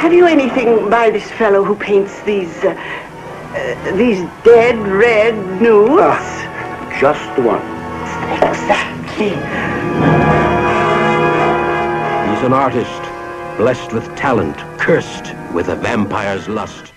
Have you anything by this fellow who paints these, uh, uh, these dead red nudes? Ah, just one. Exactly. He's an artist, blessed with talent, cursed with a vampire's lust.